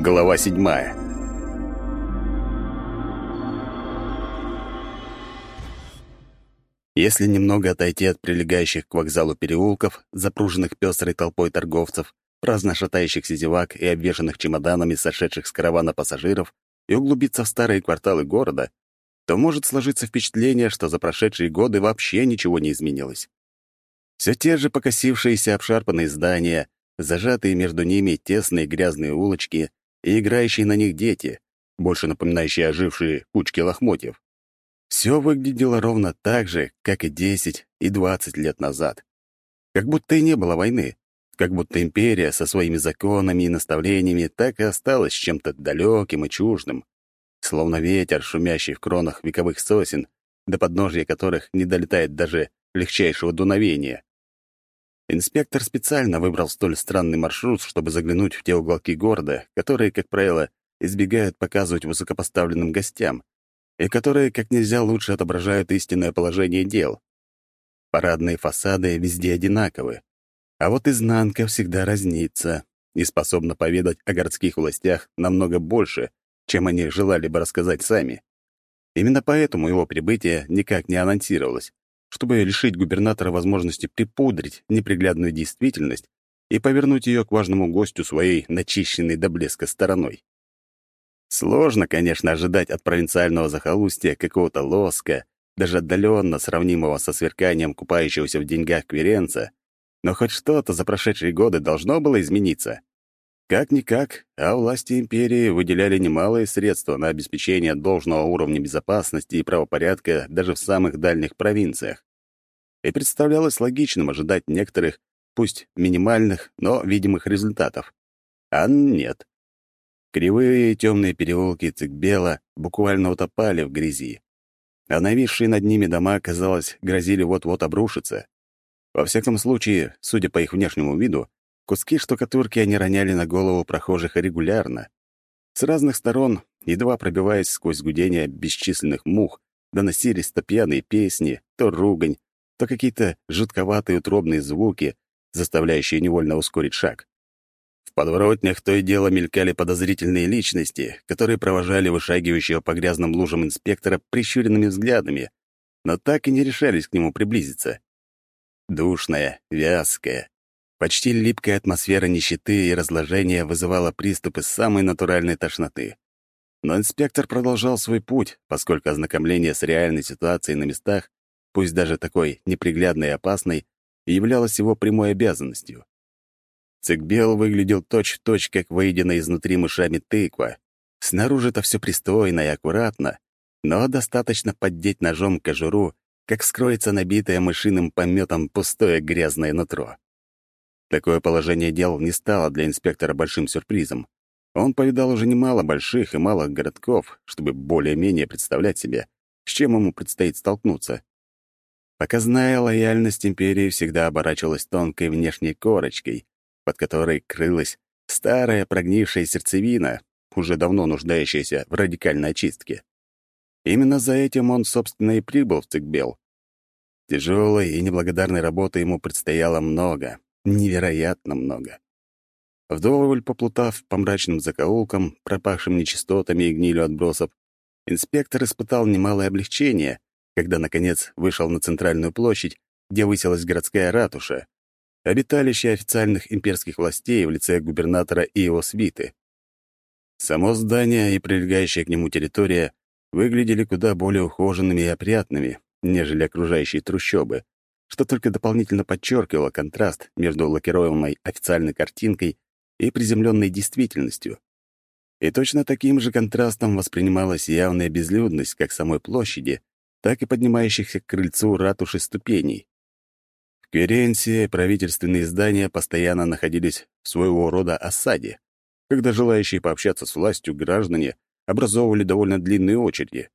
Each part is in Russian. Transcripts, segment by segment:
Глава седьмая. Если немного отойти от прилегающих к вокзалу переулков, запруженных пестрой толпой торговцев, праздно шатающихся зевак и обвешанных чемоданами сошедших с каравана пассажиров, и углубиться в старые кварталы города, то может сложиться впечатление, что за прошедшие годы вообще ничего не изменилось. Все те же покосившиеся обшарпанные здания, зажатые между ними тесные грязные улочки и играющие на них дети, больше напоминающие ожившие кучки лохмотьев. Все выглядело ровно так же, как и 10 и 20 лет назад. Как будто и не было войны, как будто империя со своими законами и наставлениями так и осталась чем-то далеким и чуждым, словно ветер, шумящий в кронах вековых сосен, до подножья которых не долетает даже легчайшего дуновения. Инспектор специально выбрал столь странный маршрут, чтобы заглянуть в те уголки города, которые, как правило, избегают показывать высокопоставленным гостям, и которые как нельзя лучше отображают истинное положение дел. Парадные фасады везде одинаковы, а вот изнанка всегда разнится и способна поведать о городских властях намного больше, чем они желали бы рассказать сами. Именно поэтому его прибытие никак не анонсировалось, чтобы лишить губернатора возможности припудрить неприглядную действительность и повернуть ее к важному гостю своей начищенной до блеска стороной. Сложно, конечно, ожидать от провинциального захолустья какого-то лоска, даже отдаленно сравнимого со сверканием купающегося в деньгах кверенца, но хоть что-то за прошедшие годы должно было измениться. Как-никак, а власти империи выделяли немалые средства на обеспечение должного уровня безопасности и правопорядка даже в самых дальних провинциях. И представлялось логичным ожидать некоторых, пусть минимальных, но видимых результатов. А нет. Кривые и темные переулки Цикбела буквально утопали в грязи. А нависшие над ними дома, казалось, грозили вот-вот обрушиться. Во всяком случае, судя по их внешнему виду, Куски штукатурки они роняли на голову прохожих регулярно. С разных сторон, едва пробиваясь сквозь гудение бесчисленных мух, доносились то пьяные песни, то ругань, то какие-то жутковатые утробные звуки, заставляющие невольно ускорить шаг. В подворотнях то и дело мелькали подозрительные личности, которые провожали вышагивающего по грязным лужам инспектора прищуренными взглядами, но так и не решались к нему приблизиться. Душная, вязкая, Почти липкая атмосфера нищеты и разложения вызывала приступы самой натуральной тошноты. Но инспектор продолжал свой путь, поскольку ознакомление с реальной ситуацией на местах, пусть даже такой неприглядной и опасной, являлось его прямой обязанностью. Цикбел выглядел точь-в-точь, как выеденная изнутри мышами тыква. Снаружи-то все пристойно и аккуратно, но достаточно поддеть ножом кожуру, как скроется набитое мышиным пометом пустое грязное нутро. Такое положение дел не стало для инспектора большим сюрпризом. Он повидал уже немало больших и малых городков, чтобы более-менее представлять себе, с чем ему предстоит столкнуться. Показная лояльность империи всегда оборачивалась тонкой внешней корочкой, под которой крылась старая прогнившая сердцевина, уже давно нуждающаяся в радикальной очистке. Именно за этим он, собственно, и прибыл в Цикбел. Тяжелой и неблагодарной работы ему предстояло много, Невероятно много. Вдоволь поплутав по мрачным закоулкам, пропахшим нечистотами и гнилью отбросов, инспектор испытал немалое облегчение, когда, наконец, вышел на центральную площадь, где высилась городская ратуша, обиталище официальных имперских властей в лице губернатора и его свиты. Само здание и прилегающая к нему территория выглядели куда более ухоженными и опрятными, нежели окружающие трущобы, что только дополнительно подчеркивало контраст между лакированной официальной картинкой и приземленной действительностью. И точно таким же контрастом воспринималась явная безлюдность как самой площади, так и поднимающихся к крыльцу ратуши ступеней. В Кверенции правительственные здания постоянно находились в своего рода осаде, когда желающие пообщаться с властью граждане образовывали довольно длинные очереди.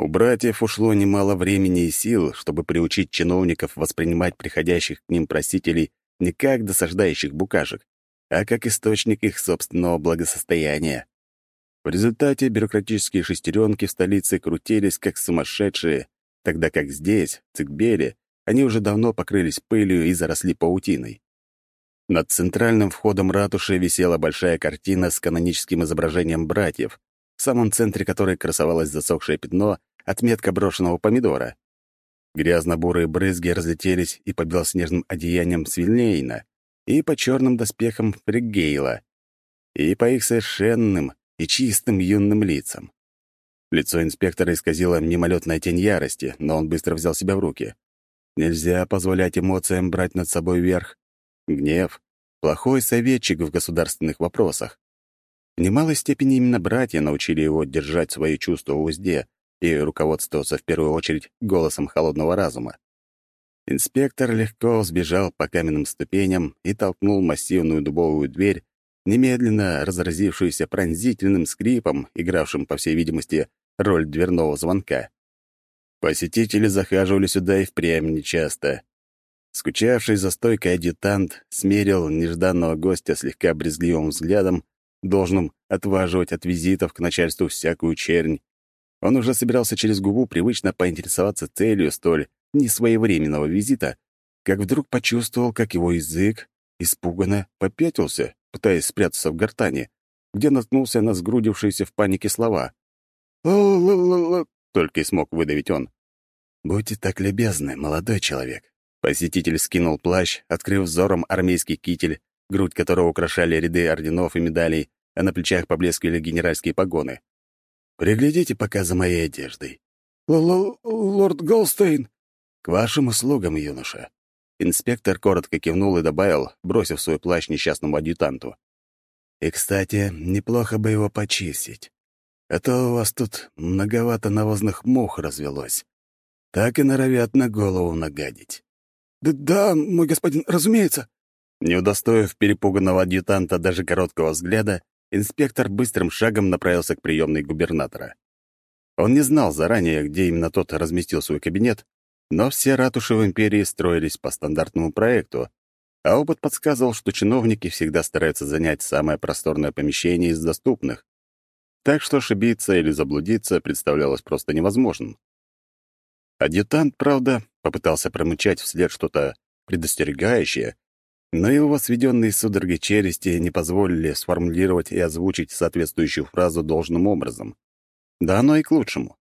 У братьев ушло немало времени и сил, чтобы приучить чиновников воспринимать приходящих к ним просителей не как досаждающих букашек, а как источник их собственного благосостояния. В результате бюрократические шестеренки в столице крутились как сумасшедшие, тогда как здесь, в Цикбеле, они уже давно покрылись пылью и заросли паутиной. Над центральным входом ратуши висела большая картина с каноническим изображением братьев, в самом центре которой красовалось засохшее пятно, отметка брошенного помидора. Грязно-бурые брызги разлетелись и по белоснежным одеяниям Свильнейна, и по черным доспехам Фригейла, и по их совершенным и чистым юным лицам. Лицо инспектора исказило мимолетная тень ярости, но он быстро взял себя в руки. Нельзя позволять эмоциям брать над собой верх. Гнев — плохой советчик в государственных вопросах. В немалой степени именно братья научили его держать свои чувства в узде и руководствоваться в первую очередь голосом холодного разума. Инспектор легко сбежал по каменным ступеням и толкнул массивную дубовую дверь, немедленно разразившуюся пронзительным скрипом, игравшим, по всей видимости, роль дверного звонка. Посетители захаживали сюда и впрямь нечасто. Скучавший за стойкой адъютант смерил нежданного гостя слегка брезгливым взглядом, должным отваживать от визитов к начальству всякую чернь. Он уже собирался через губу привычно поинтересоваться целью столь несвоевременного визита, как вдруг почувствовал, как его язык испуганно попятился, пытаясь спрятаться в гортани, где наткнулся на сгрудившиеся в панике слова. «Л-л-л-л», только и смог выдавить он. «Будьте так любезны, молодой человек». Посетитель скинул плащ, открыв взором армейский китель, грудь которого украшали ряды орденов и медалей, а на плечах поблескивали генеральские погоны. «Приглядите пока за моей одеждой». Л -л «Лорд Голстейн!» «К вашим услугам, юноша». Инспектор коротко кивнул и добавил, бросив свой плащ несчастному адъютанту. «И, кстати, неплохо бы его почистить. А то у вас тут многовато навозных мух развелось. Так и норовят на голову нагадить. «Да, да мой господин, разумеется». Не удостоив перепуганного адъютанта даже короткого взгляда, инспектор быстрым шагом направился к приемной губернатора. Он не знал заранее, где именно тот разместил свой кабинет, но все ратуши в империи строились по стандартному проекту, а опыт подсказывал, что чиновники всегда стараются занять самое просторное помещение из доступных. Так что ошибиться или заблудиться представлялось просто невозможным. Адъютант, правда, попытался промычать вслед что-то предостерегающее, но его сведенные судорогой челюсти не позволили сформулировать и озвучить соответствующую фразу должным образом. Да оно и к лучшему.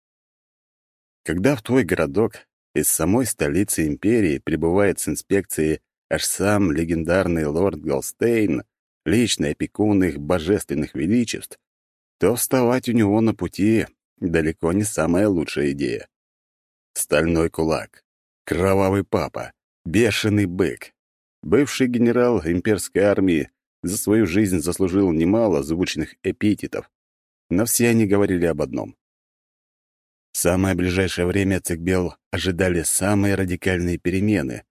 Когда в твой городок из самой столицы империи прибывает с инспекцией аж сам легендарный лорд Голстейн, личный опекун их божественных величеств, то вставать у него на пути далеко не самая лучшая идея. Стальной кулак, кровавый папа, бешеный бык. Бывший генерал имперской армии за свою жизнь заслужил немало звучных эпитетов, но все они говорили об одном. В самое ближайшее время Цикбел ожидали самые радикальные перемены,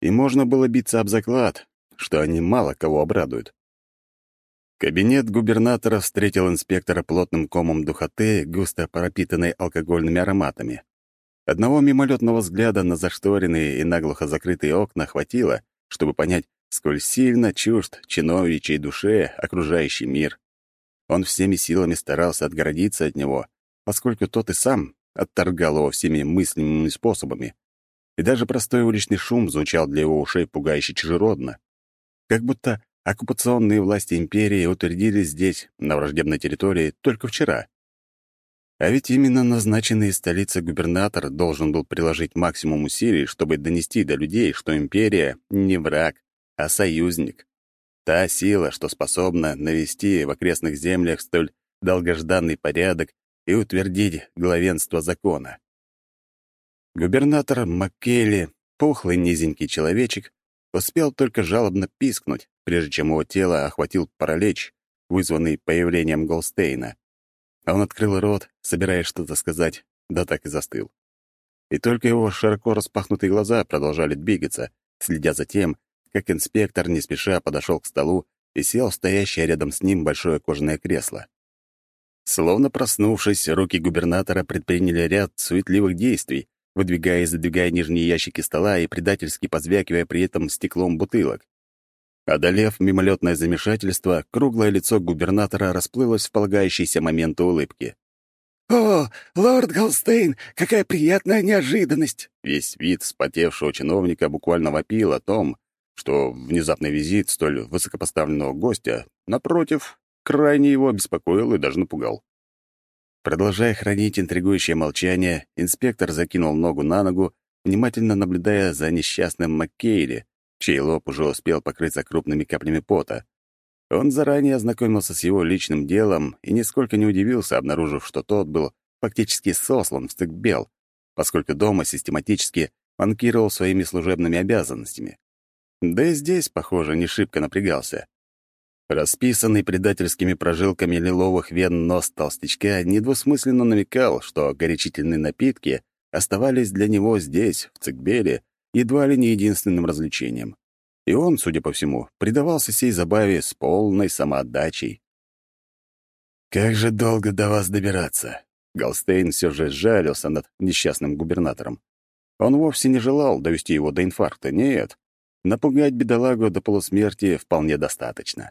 и можно было биться об заклад, что они мало кого обрадуют. Кабинет губернатора встретил инспектора плотным комом духоты, густо пропитанной алкогольными ароматами. Одного мимолетного взгляда на зашторенные и наглухо закрытые окна хватило, чтобы понять, сколь сильно чужд чиновничьей душе окружающий мир. Он всеми силами старался отгородиться от него, поскольку тот и сам отторгал его всеми мыслимыми способами. И даже простой уличный шум звучал для его ушей пугающе чужеродно. Как будто Оккупационные власти империи утвердились здесь, на враждебной территории, только вчера. А ведь именно назначенный из столицы губернатор должен был приложить максимум усилий, чтобы донести до людей, что империя не враг, а союзник. Та сила, что способна навести в окрестных землях столь долгожданный порядок и утвердить главенство закона. Губернатор Маккейли, пухлый низенький человечек, успел только жалобно пискнуть, прежде чем его тело охватил паралич, вызванный появлением Голстейна. Он открыл рот, собираясь что-то сказать, да так и застыл. И только его широко распахнутые глаза продолжали двигаться, следя за тем, как инспектор не спеша подошел к столу и сел в стоящее рядом с ним большое кожаное кресло. Словно проснувшись, руки губернатора предприняли ряд суетливых действий, выдвигая и задвигая нижние ящики стола и предательски позвякивая при этом стеклом бутылок. Одолев мимолетное замешательство, круглое лицо губернатора расплылось в полагающийся момент улыбки. «О, лорд Голстейн, какая приятная неожиданность!» Весь вид вспотевшего чиновника буквально вопил о том, что внезапный визит столь высокопоставленного гостя, напротив, крайне его обеспокоил и даже напугал. Продолжая хранить интригующее молчание, инспектор закинул ногу на ногу, внимательно наблюдая за несчастным Маккейли, чей лоб уже успел покрыться крупными каплями пота. Он заранее ознакомился с его личным делом и нисколько не удивился, обнаружив, что тот был фактически сослан в Стыкбел, поскольку дома систематически манкировал своими служебными обязанностями. Да и здесь, похоже, не шибко напрягался. Расписанный предательскими прожилками лиловых вен нос толстячка недвусмысленно намекал, что горячительные напитки оставались для него здесь, в Цикбеле, едва ли не единственным развлечением. И он, судя по всему, предавался сей забаве с полной самоотдачей. «Как же долго до вас добираться?» Галстейн все же сжалился над несчастным губернатором. Он вовсе не желал довести его до инфаркта, нет. Напугать бедолагу до полусмерти вполне достаточно.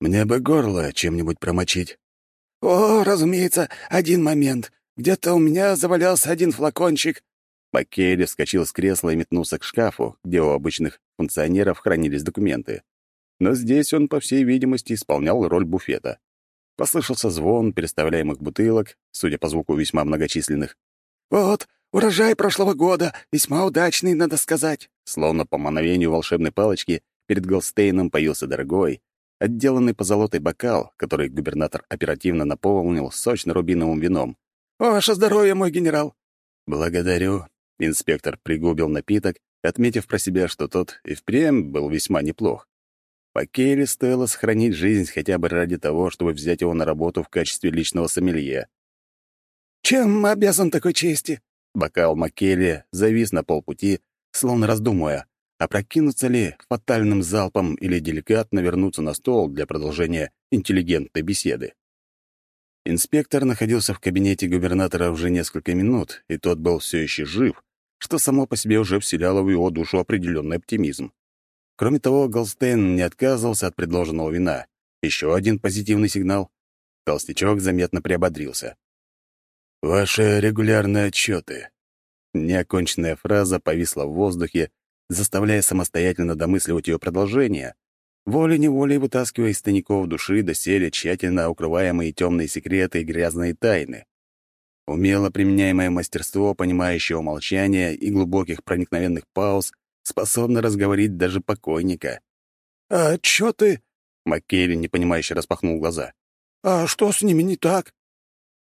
Мне бы горло чем-нибудь промочить». «О, разумеется, один момент. Где-то у меня завалялся один флакончик». Маккейли вскочил с кресла и метнулся к шкафу, где у обычных функционеров хранились документы. Но здесь он, по всей видимости, исполнял роль буфета. Послышался звон переставляемых бутылок, судя по звуку весьма многочисленных. «Вот, урожай прошлого года, весьма удачный, надо сказать». Словно по мановению волшебной палочки перед Голстейном появился дорогой, отделанный позолотой бокал, который губернатор оперативно наполнил сочно-рубиновым вином. «Ваше здоровье, мой генерал!» «Благодарю». Инспектор пригубил напиток, отметив про себя, что тот и впрямь был весьма неплох. По Кейли стоило сохранить жизнь хотя бы ради того, чтобы взять его на работу в качестве личного сомелье. «Чем обязан такой чести?» Бокал Маккелли завис на полпути, словно раздумывая, опрокинуться ли фатальным залпом или деликатно вернуться на стол для продолжения интеллигентной беседы. Инспектор находился в кабинете губернатора уже несколько минут, и тот был все еще жив, что само по себе уже вселяло в его душу определенный оптимизм. Кроме того, Голстейн не отказывался от предложенного вина. Еще один позитивный сигнал. Толстячок заметно приободрился. «Ваши регулярные отчеты». Неоконченная фраза повисла в воздухе, заставляя самостоятельно домысливать ее продолжение, волей-неволей вытаскивая из тайников души доселе тщательно укрываемые темные секреты и грязные тайны. Умело применяемое мастерство понимающего молчания и глубоких проникновенных пауз способно разговорить даже покойника. «А чё ты?» — Маккейли непонимающе распахнул глаза. «А что с ними не так?»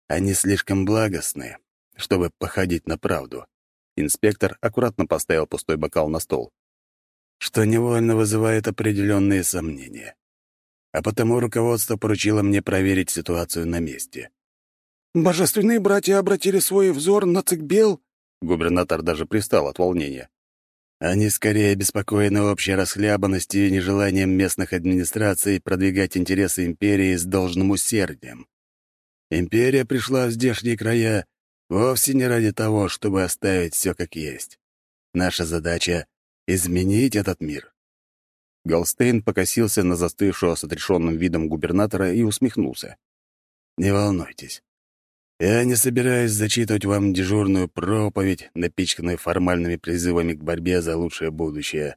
«Они слишком благостны, чтобы походить на правду. Инспектор аккуратно поставил пустой бокал на стол. Что невольно вызывает определенные сомнения. А потому руководство поручило мне проверить ситуацию на месте. «Божественные братья обратили свой взор на Цикбел?» Губернатор даже пристал от волнения. Они скорее обеспокоены общей расхлябанностью и нежеланием местных администраций продвигать интересы империи с должным усердием. Империя пришла в здешние края Вовсе не ради того, чтобы оставить все как есть. Наша задача — изменить этот мир. Голстейн покосился на застывшего с отрешенным видом губернатора и усмехнулся. «Не волнуйтесь. Я не собираюсь зачитывать вам дежурную проповедь, напичканную формальными призывами к борьбе за лучшее будущее.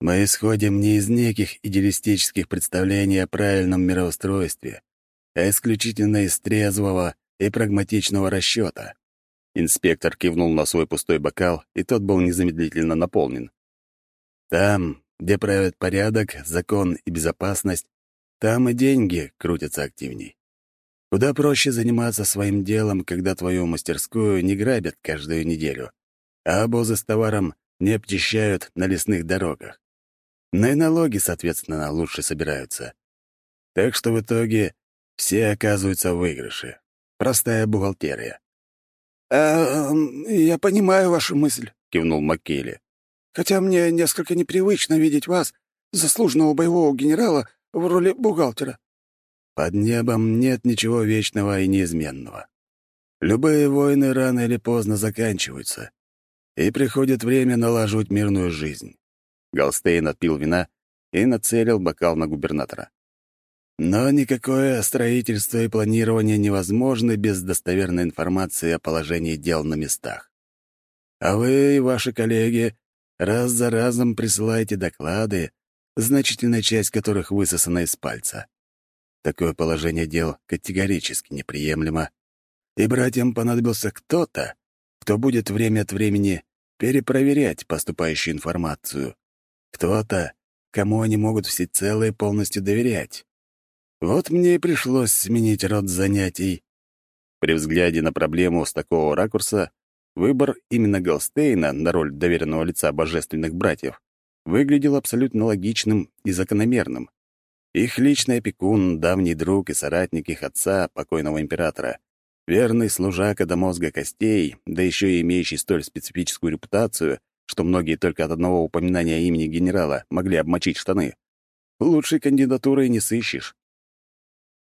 Мы исходим не из неких идеалистических представлений о правильном мироустройстве, а исключительно из трезвого, и прагматичного расчета. Инспектор кивнул на свой пустой бокал, и тот был незамедлительно наполнен. Там, где правят порядок, закон и безопасность, там и деньги крутятся активней. Куда проще заниматься своим делом, когда твою мастерскую не грабят каждую неделю, а обозы с товаром не обчищают на лесных дорогах. Но и налоги, соответственно, лучше собираются. Так что в итоге все оказываются в выигрыше. Простая бухгалтерия. «Э, «Я понимаю вашу мысль», — кивнул Маккейли. «Хотя мне несколько непривычно видеть вас, заслуженного боевого генерала, в роли бухгалтера». «Под небом нет ничего вечного и неизменного. Любые войны рано или поздно заканчиваются, и приходит время налаживать мирную жизнь». Галстейн отпил вина и нацелил бокал на губернатора. Но никакое строительство и планирование невозможны без достоверной информации о положении дел на местах. А вы и ваши коллеги раз за разом присылаете доклады, значительная часть которых высосана из пальца. Такое положение дел категорически неприемлемо, и братьям понадобился кто-то, кто будет время от времени перепроверять поступающую информацию. Кто-то, кому они могут всецело и полностью доверять. Вот мне и пришлось сменить род занятий. При взгляде на проблему с такого ракурса выбор именно Голстейна на роль доверенного лица божественных братьев выглядел абсолютно логичным и закономерным. Их личный опекун, давний друг и соратник их отца, покойного императора, верный служака до мозга костей, да еще и имеющий столь специфическую репутацию, что многие только от одного упоминания имени генерала могли обмочить штаны. Лучшей кандидатуры не сыщешь.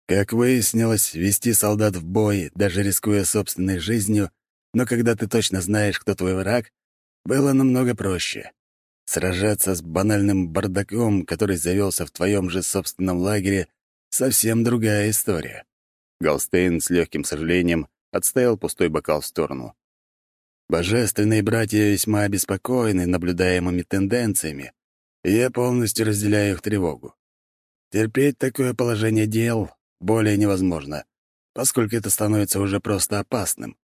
Как выяснилось, вести солдат в бой, даже рискуя собственной жизнью, но когда ты точно знаешь, кто твой враг, было намного проще. Сражаться с банальным бардаком, который завелся в твоем же собственном лагере, совсем другая история. Галстейн с легким сожалением отставил пустой бокал в сторону. Божественные братья весьма обеспокоены наблюдаемыми тенденциями, и я полностью разделяю их тревогу. Терпеть такое положение дел более невозможно, поскольку это становится уже просто опасным.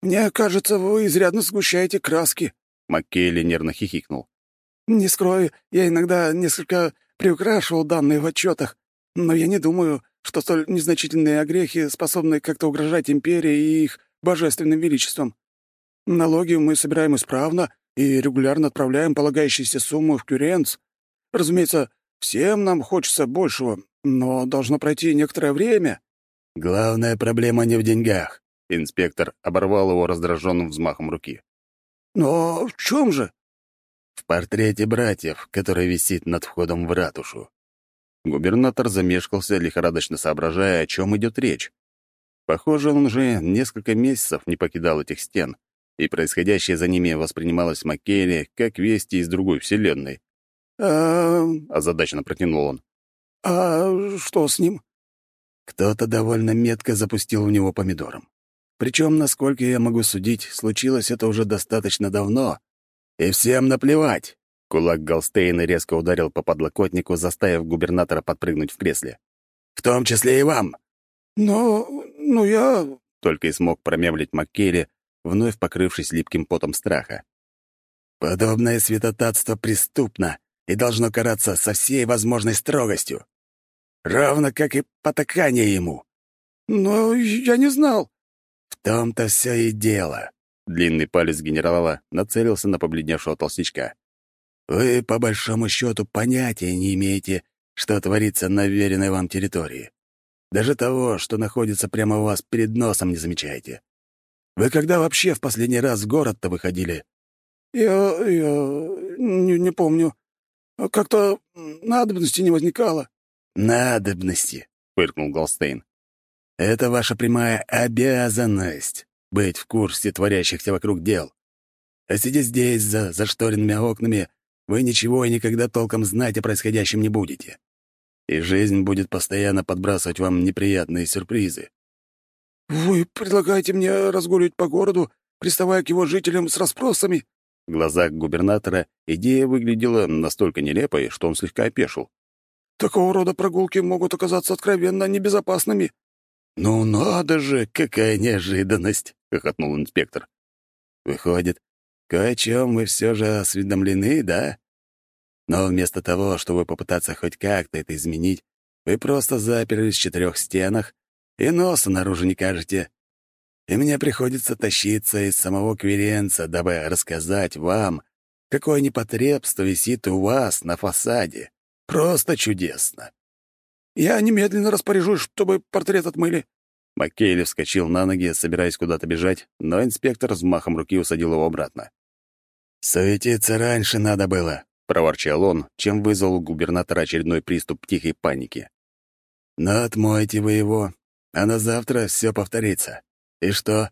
«Мне кажется, вы изрядно сгущаете краски», — Маккейли нервно хихикнул. «Не скрою, я иногда несколько приукрашивал данные в отчетах, но я не думаю, что столь незначительные огрехи способны как-то угрожать империи и их божественным величеством. Налоги мы собираем исправно и регулярно отправляем полагающиеся суммы в Кюренц. Разумеется, всем нам хочется большего, но должно пройти некоторое время. Главная проблема не в деньгах. Инспектор оборвал его раздраженным взмахом руки. Но в чем же? В портрете братьев, который висит над входом в ратушу. Губернатор замешкался, лихорадочно соображая, о чем идет речь. Похоже, он уже несколько месяцев не покидал этих стен, и происходящее за ними воспринималось Маккейли как вести из другой вселенной. «А...» — озадаченно протянул он. «А что с ним?» Кто-то довольно метко запустил в него помидором. Причем, насколько я могу судить, случилось это уже достаточно давно. И всем наплевать. Кулак Галстейна резко ударил по подлокотнику, заставив губернатора подпрыгнуть в кресле. «В том числе и вам!» «Но... ну я...» — только и смог промямлить Маккелли, вновь покрывшись липким потом страха. «Подобное святотатство преступно и должно караться со всей возможной строгостью. Равно как и потакание ему». «Но я не знал». «В том-то все и дело». Длинный палец генерала нацелился на побледневшего толстячка. Вы, по большому счету, понятия не имеете, что творится на веренной вам территории. Даже того, что находится прямо у вас перед носом, не замечаете. Вы когда вообще в последний раз в город-то выходили? Я... я... не, не помню. Как-то надобности не возникало. Надобности, фыркнул Голстейн. Это ваша прямая обязанность — быть в курсе творящихся вокруг дел. А сидя здесь, за зашторенными окнами, вы ничего и никогда толком знать о происходящем не будете. И жизнь будет постоянно подбрасывать вам неприятные сюрпризы. «Вы предлагаете мне разгуливать по городу, приставая к его жителям с расспросами?» В глазах губернатора идея выглядела настолько нелепой, что он слегка опешил. «Такого рода прогулки могут оказаться откровенно небезопасными». «Ну надо же, какая неожиданность!» — хохотнул инспектор. «Выходит, Кое о чем вы все же осведомлены, да? Но вместо того, чтобы попытаться хоть как-то это изменить, вы просто заперлись в четырех стенах и носа наружу не кажете. И мне приходится тащиться из самого Кверенца, дабы рассказать вам, какое непотребство висит у вас на фасаде. Просто чудесно. Я немедленно распоряжусь, чтобы портрет отмыли. Маккейли вскочил на ноги, собираясь куда-то бежать, но инспектор взмахом руки усадил его обратно. «Суетиться раньше надо было», — проворчал он, чем вызвал у губернатора очередной приступ тихой паники. «Но отмойте вы его, а на завтра все повторится. И что?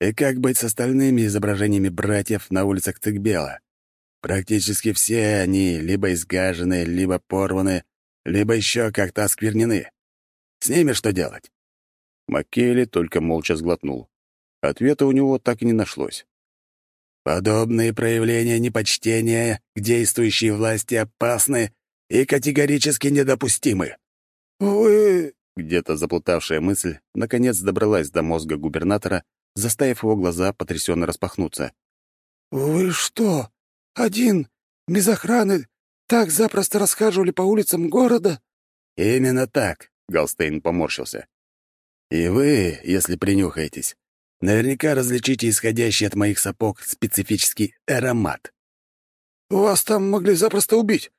И как быть с остальными изображениями братьев на улицах Цикбела? Практически все они либо изгажены, либо порваны, либо еще как-то осквернены. С ними что делать?» Маккейли только молча сглотнул. Ответа у него так и не нашлось. Подобные проявления непочтения к действующей власти опасны и категорически недопустимы. «Вы...» — где-то заплутавшая мысль наконец добралась до мозга губернатора, заставив его глаза потрясенно распахнуться. «Вы что, один, без охраны, так запросто расхаживали по улицам города?» «Именно так», — Галстейн поморщился. «И вы, если принюхаетесь, наверняка различите исходящий от моих сапог специфический аромат». «Вас там могли запросто убить.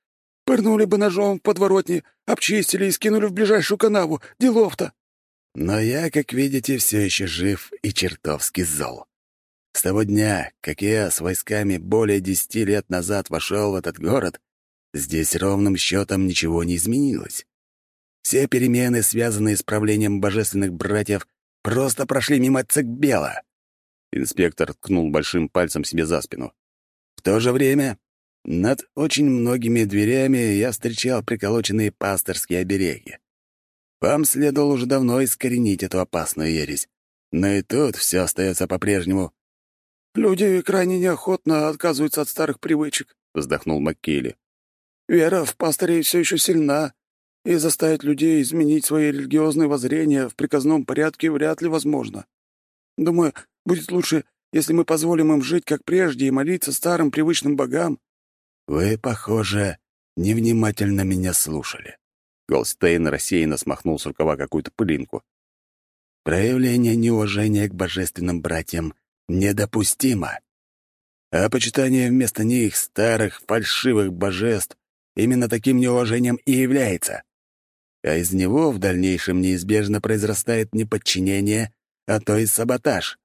Пырнули бы ножом в подворотне, обчистили и скинули в ближайшую канаву. Делов-то!» «Но я, как видите, все еще жив и чертовски зол. С того дня, как я с войсками более десяти лет назад вошел в этот город, здесь ровным счетом ничего не изменилось. Все перемены, связанные с правлением божественных братьев, просто прошли мимо Цекбела. Инспектор ткнул большим пальцем себе за спину. В то же время над очень многими дверями я встречал приколоченные пасторские обереги. Вам следовало уже давно искоренить эту опасную ересь. Но и тут все остается по-прежнему. «Люди крайне неохотно отказываются от старых привычек», — вздохнул МакКелли. «Вера в пастырей все еще сильна, и заставить людей изменить свои религиозные воззрения в приказном порядке вряд ли возможно. Думаю, будет лучше, если мы позволим им жить как прежде и молиться старым привычным богам, «Вы, похоже, невнимательно меня слушали». Голстейн рассеянно смахнул с рукава какую-то пылинку. «Проявление неуважения к божественным братьям недопустимо. А почитание вместо них старых фальшивых божеств именно таким неуважением и является. А из него в дальнейшем неизбежно произрастает не подчинение, а то и саботаж.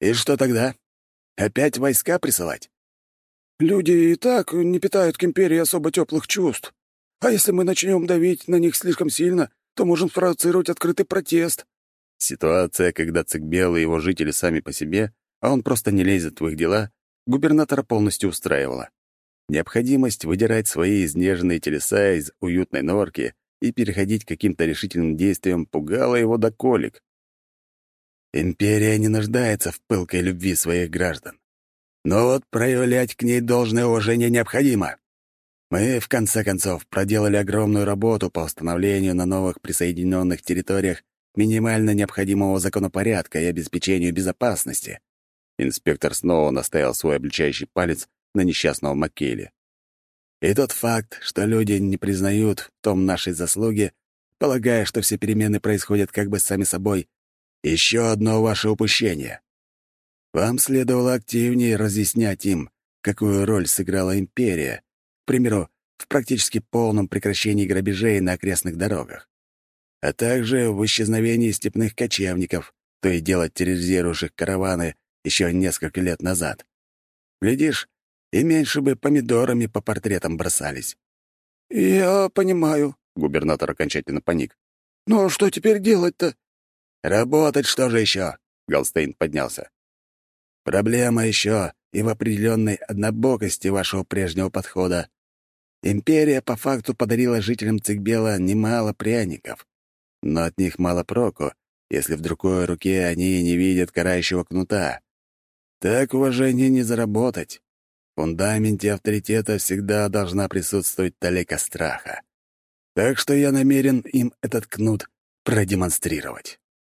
И что тогда? Опять войска присылать? Люди и так не питают к империи особо теплых чувств. А если мы начнем давить на них слишком сильно, то можем спровоцировать открытый протест». Ситуация, когда Цикбел и его жители сами по себе, а он просто не лезет в их дела, губернатора полностью устраивала. Необходимость выдирать свои изнеженные телеса из уютной норки и переходить к каким-то решительным действиям пугала его до колик. Империя не нуждается в пылкой любви своих граждан. Но вот проявлять к ней должное уважение необходимо. Мы, в конце концов, проделали огромную работу по установлению на новых присоединенных территориях минимально необходимого законопорядка и обеспечению безопасности. Инспектор снова наставил свой обличающий палец на несчастного Маккелли. И тот факт, что люди не признают в том нашей заслуги, полагая, что все перемены происходят как бы сами собой, еще одно ваше упущение. Вам следовало активнее разъяснять им, какую роль сыграла империя, к примеру, в практически полном прекращении грабежей на окрестных дорогах, а также в исчезновении степных кочевников, то и дело терроризирующих караваны еще несколько лет назад. Глядишь, и меньше бы помидорами по портретам бросались. «Я понимаю», — губернатор окончательно паник. «Но что теперь делать-то?» «Работать что же еще?» — Галстейн поднялся. Проблема еще и в определенной однобокости вашего прежнего подхода. Империя по факту подарила жителям Цикбела немало пряников, но от них мало проку, если в другой руке они не видят карающего кнута. Так уважение не заработать. В фундаменте авторитета всегда должна присутствовать талика страха. Так что я намерен им этот кнут продемонстрировать.